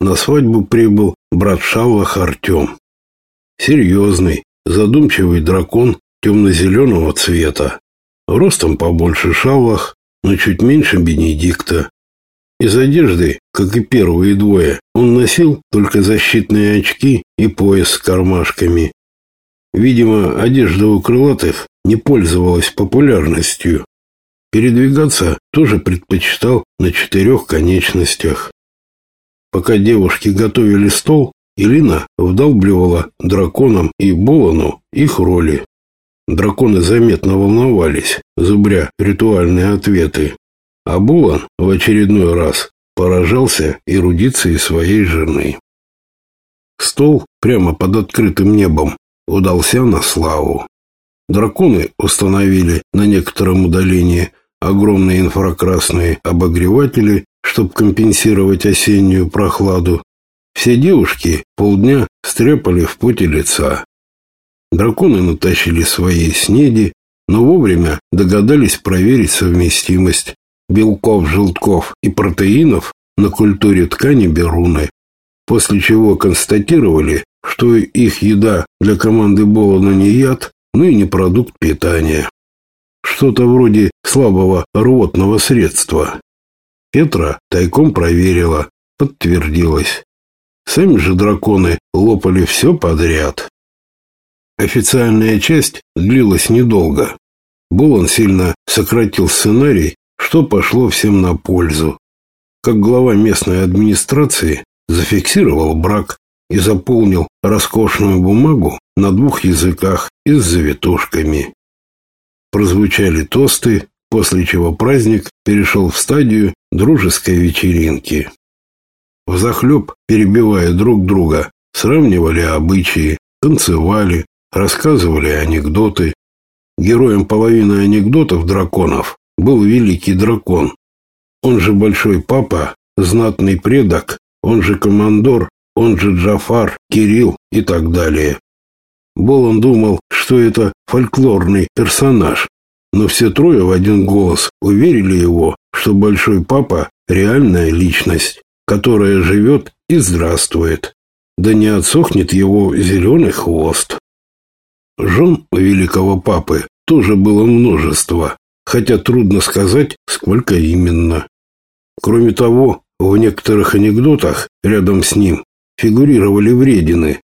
на свадьбу прибыл брат Шаллах Артем. Серьезный, задумчивый дракон темно-зеленого цвета. Ростом побольше Шаллах, но чуть меньше Бенедикта. Из одежды, как и первые двое, он носил только защитные очки и пояс с кармашками. Видимо, одежда у крылатых не пользовалась популярностью. Передвигаться тоже предпочитал на четырех конечностях. Пока девушки готовили стол, Илина вдалбливала драконам и Болону их роли. Драконы заметно волновались, зубря ритуальные ответы. А Болон в очередной раз поражался эрудицией своей жены. Стол прямо под открытым небом удался на славу. Драконы установили на некотором удалении огромные инфракрасные обогреватели чтобы компенсировать осеннюю прохладу. Все девушки полдня стряпали в поте лица. Драконы натащили свои снеди, но вовремя догадались проверить совместимость белков, желтков и протеинов на культуре ткани беруны, после чего констатировали, что их еда для команды Болона не яд, но и не продукт питания. Что-то вроде слабого рвотного средства. Петра тайком проверила, подтвердилось. Сами же драконы лопали все подряд. Официальная часть длилась недолго. Булан сильно сократил сценарий, что пошло всем на пользу. Как глава местной администрации зафиксировал брак и заполнил роскошную бумагу на двух языках и с завитушками. Прозвучали тосты, после чего праздник перешел в стадию дружеской вечеринки. Взахлеб, перебивая друг друга, сравнивали обычаи, танцевали, рассказывали анекдоты. Героем половины анекдотов драконов был великий дракон. Он же Большой Папа, знатный предок, он же командор, он же Джафар, Кирилл и так далее. Болон думал, что это фольклорный персонаж, но все трое в один голос уверили его, что Большой Папа – реальная личность, которая живет и здравствует. Да не отсохнет его зеленый хвост. Жен у великого папы тоже было множество, хотя трудно сказать, сколько именно. Кроме того, в некоторых анекдотах рядом с ним фигурировали вредины.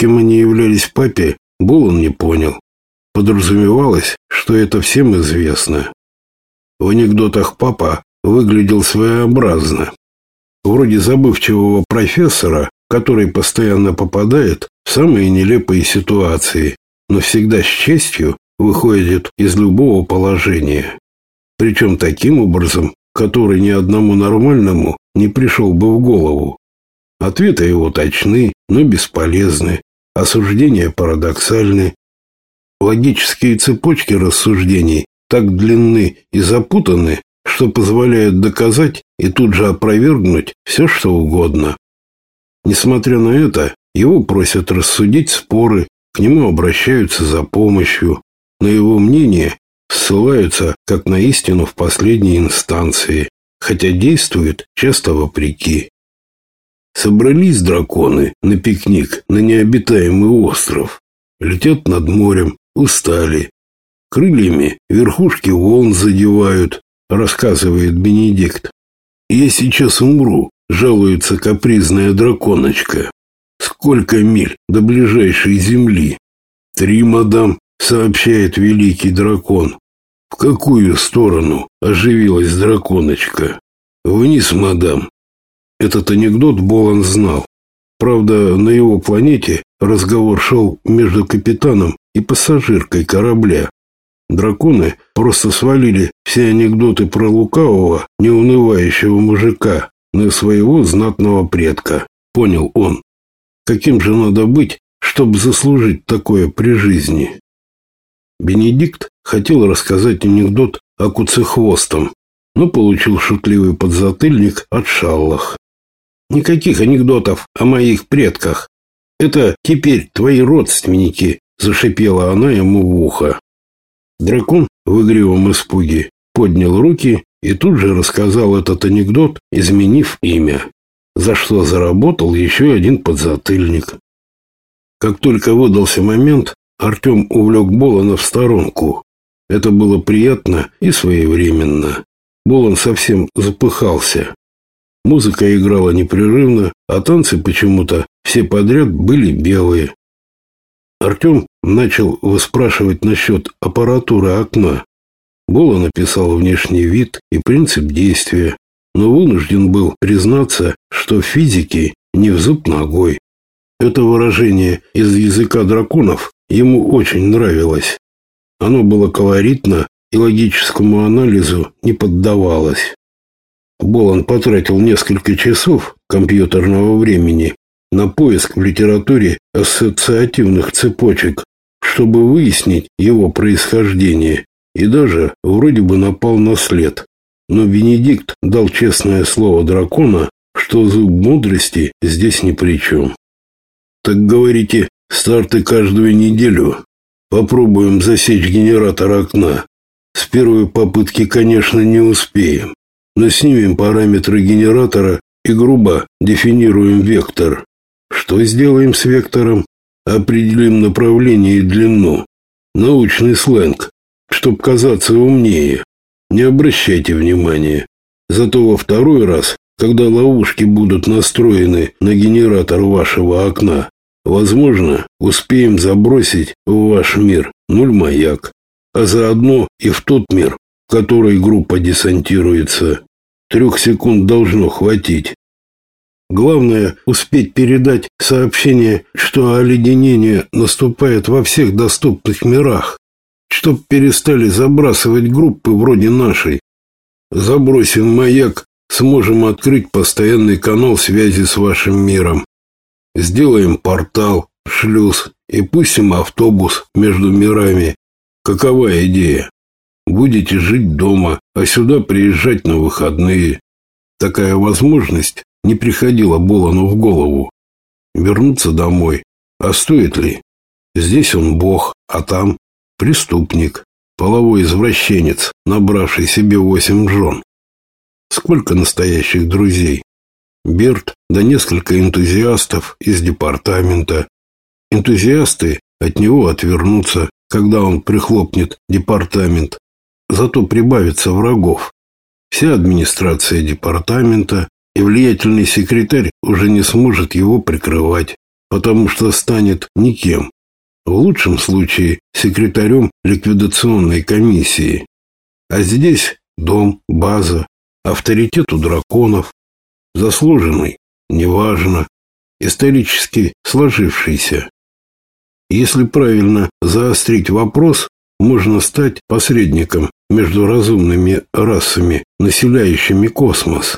Кем они являлись папе, Булан не понял. Подразумевалось, что это всем известно. В анекдотах папа выглядел своеобразно. Вроде забывчивого профессора, который постоянно попадает в самые нелепые ситуации, но всегда с честью выходит из любого положения. Причем таким образом, который ни одному нормальному не пришел бы в голову. Ответы его точны, но бесполезны, осуждения парадоксальны, Логические цепочки рассуждений так длинны и запутаны, что позволяют доказать и тут же опровергнуть все, что угодно. Несмотря на это, его просят рассудить споры, к нему обращаются за помощью, но его мнение ссылаются как на истину в последней инстанции, хотя действует часто вопреки. Собрались драконы на пикник на необитаемый остров, летят над морем, устали. Крыльями верхушки волн задевают, рассказывает Бенедикт. Я сейчас умру, жалуется капризная драконочка. Сколько миль до ближайшей земли? Три, мадам, сообщает великий дракон. В какую сторону оживилась драконочка? Вниз, мадам. Этот анекдот Болан знал. Правда, на его планете разговор шел между капитаном и пассажиркой корабля. Драконы просто свалили все анекдоты про лукавого, неунывающего мужика на своего знатного предка. Понял он. Каким же надо быть, чтобы заслужить такое при жизни? Бенедикт хотел рассказать анекдот о куцехвостом, но получил шутливый подзатыльник от шаллах. Никаких анекдотов о моих предках. Это теперь твои родственники, Зашипела она ему в ухо. Дракон в игривом испуге поднял руки и тут же рассказал этот анекдот, изменив имя. за что заработал еще один подзатыльник. Как только выдался момент, Артем увлек Болона в сторонку. Это было приятно и своевременно. Болон совсем запыхался. Музыка играла непрерывно, а танцы почему-то все подряд были белые. Артем начал выспрашивать насчет аппаратуры окна. Бола написал внешний вид и принцип действия, но вынужден был признаться, что в физике не в зуб ногой. Это выражение из языка драконов ему очень нравилось. Оно было колоритно и логическому анализу не поддавалось. Болон потратил несколько часов компьютерного времени на поиск в литературе ассоциативных цепочек, чтобы выяснить его происхождение, и даже вроде бы напал на след. Но Бенедикт дал честное слово дракона, что зуб мудрости здесь ни при чем. Так говорите, старты каждую неделю. Попробуем засечь генератор окна. С первой попытки, конечно, не успеем, но снимем параметры генератора и грубо дефинируем вектор. Что сделаем с вектором? Определим направление и длину. Научный сленг, чтоб казаться умнее. Не обращайте внимания. Зато во второй раз, когда ловушки будут настроены на генератор вашего окна, возможно, успеем забросить в ваш мир нуль маяк, а заодно и в тот мир, в который группа десантируется. Трех секунд должно хватить. Главное успеть передать сообщение, что оледенение наступает во всех доступных мирах чтоб перестали забрасывать группы вроде нашей. Забросим маяк, сможем открыть постоянный канал связи с вашим миром. Сделаем портал, шлюз и пустим автобус между мирами. Какова идея? Будете жить дома, а сюда приезжать на выходные. Такая возможность не приходила Болону в голову. Вернуться домой. А стоит ли? Здесь он бог, а там Преступник, половой извращенец, набравший себе восемь жен. Сколько настоящих друзей? Берт, да несколько энтузиастов из департамента. Энтузиасты от него отвернутся, когда он прихлопнет департамент. Зато прибавится врагов. Вся администрация департамента и влиятельный секретарь уже не сможет его прикрывать, потому что станет никем. В лучшем случае секретарем ликвидационной комиссии. А здесь дом, база, авторитет у драконов, заслуженный, неважно, исторически сложившийся. Если правильно заострить вопрос, можно стать посредником между разумными расами, населяющими космос.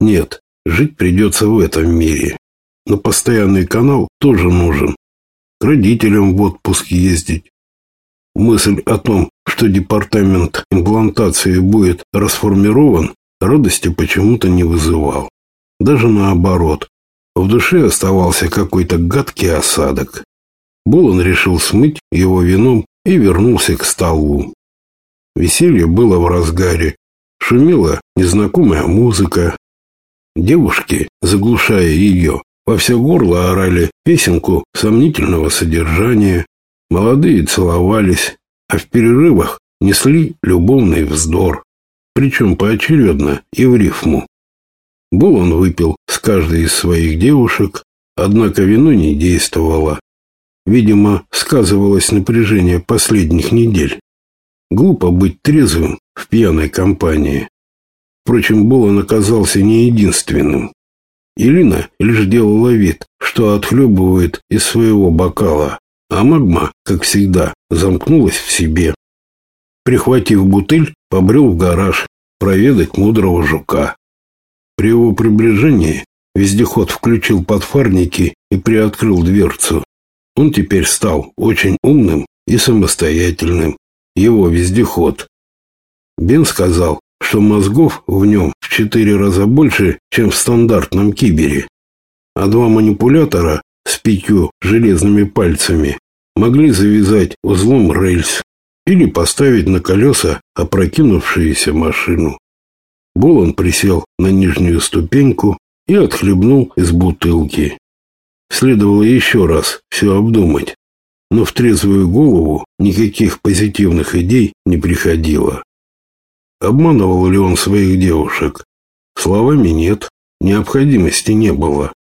Нет, жить придется в этом мире. Но постоянный канал тоже нужен родителям в отпуск ездить. Мысль о том, что департамент имплантации будет расформирован, радости почему-то не вызывал. Даже наоборот. В душе оставался какой-то гадкий осадок. Булан решил смыть его вином и вернулся к столу. Веселье было в разгаре. Шумела незнакомая музыка. Девушки, заглушая ее, во все горло орали песенку сомнительного содержания. Молодые целовались, а в перерывах несли любовный вздор, причем поочередно и в рифму. Был он выпил с каждой из своих девушек, однако вино не действовало. Видимо, сказывалось напряжение последних недель. Глупо быть трезвым в пьяной компании. Впрочем, Болон оказался не единственным. Ирина лишь делала вид, что отхлебывает из своего бокала, а магма, как всегда, замкнулась в себе. Прихватив бутыль, побрел в гараж проведать мудрого жука. При его приближении вездеход включил подфарники и приоткрыл дверцу. Он теперь стал очень умным и самостоятельным. Его вездеход. Бен сказал, что мозгов в нем в четыре раза больше, чем в стандартном кибере. А два манипулятора с пятью железными пальцами могли завязать узлом рельс или поставить на колеса опрокинувшуюся машину. Болон присел на нижнюю ступеньку и отхлебнул из бутылки. Следовало еще раз все обдумать, но в трезвую голову никаких позитивных идей не приходило. Обманывал ли он своих девушек? Словами нет, необходимости не было.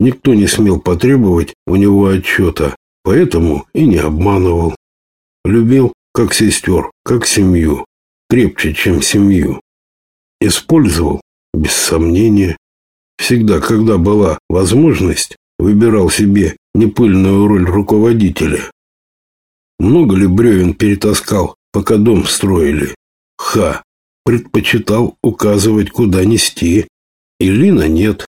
Никто не смел потребовать у него отчета, поэтому и не обманывал. Любил как сестер, как семью, крепче, чем семью. Использовал, без сомнения. Всегда, когда была возможность, выбирал себе непыльную роль руководителя. Много ли бревен перетаскал, пока дом строили? Ха! Предпочитал указывать, куда нести. Илина нет.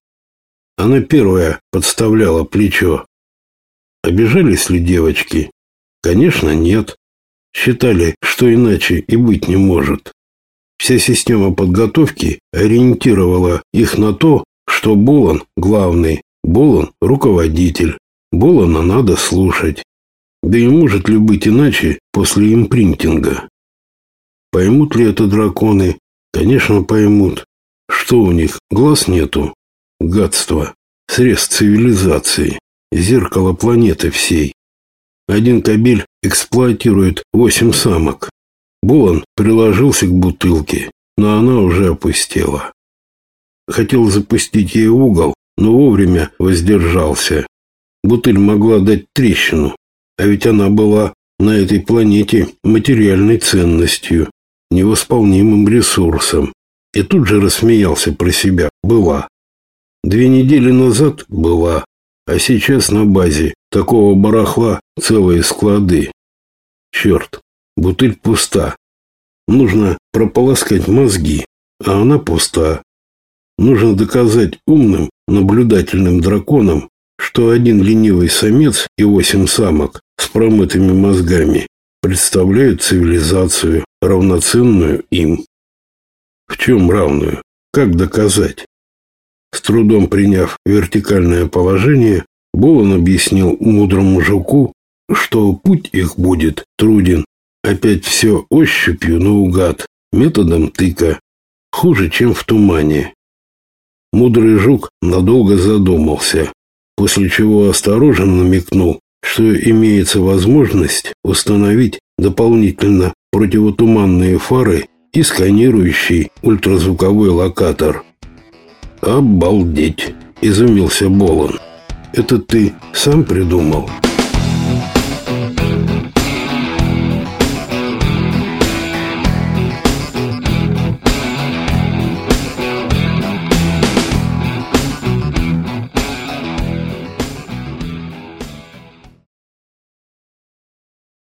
Она первая подставляла плечо. Обижались ли девочки? Конечно, нет. Считали, что иначе и быть не может. Вся система подготовки ориентировала их на то, что Болон главный, Болон руководитель, Болона надо слушать. Да и может ли быть иначе после импринтинга? Поймут ли это драконы? Конечно, поймут. Что у них, глаз нету? Гадство, срез цивилизации, зеркало планеты всей. Один кабель эксплуатирует восемь самок. Булан приложился к бутылке, но она уже опустела. Хотел запустить ей угол, но вовремя воздержался. Бутыль могла дать трещину, а ведь она была на этой планете материальной ценностью, невосполнимым ресурсом. И тут же рассмеялся про себя. Была. Две недели назад была, а сейчас на базе такого барахла целые склады. Черт, бутыль пуста. Нужно прополоскать мозги, а она пуста. Нужно доказать умным, наблюдательным драконам, что один ленивый самец и восемь самок с промытыми мозгами представляют цивилизацию, равноценную им. В чем равную? Как доказать? С трудом приняв вертикальное положение, Болон объяснил мудрому жуку, что путь их будет труден. Опять все ощупью наугад, методом тыка. Хуже, чем в тумане. Мудрый жук надолго задумался, после чего осторожно намекнул, что имеется возможность установить дополнительно противотуманные фары и сканирующий ультразвуковой локатор. «Обалдеть!» – изумился Болон. «Это ты сам придумал?»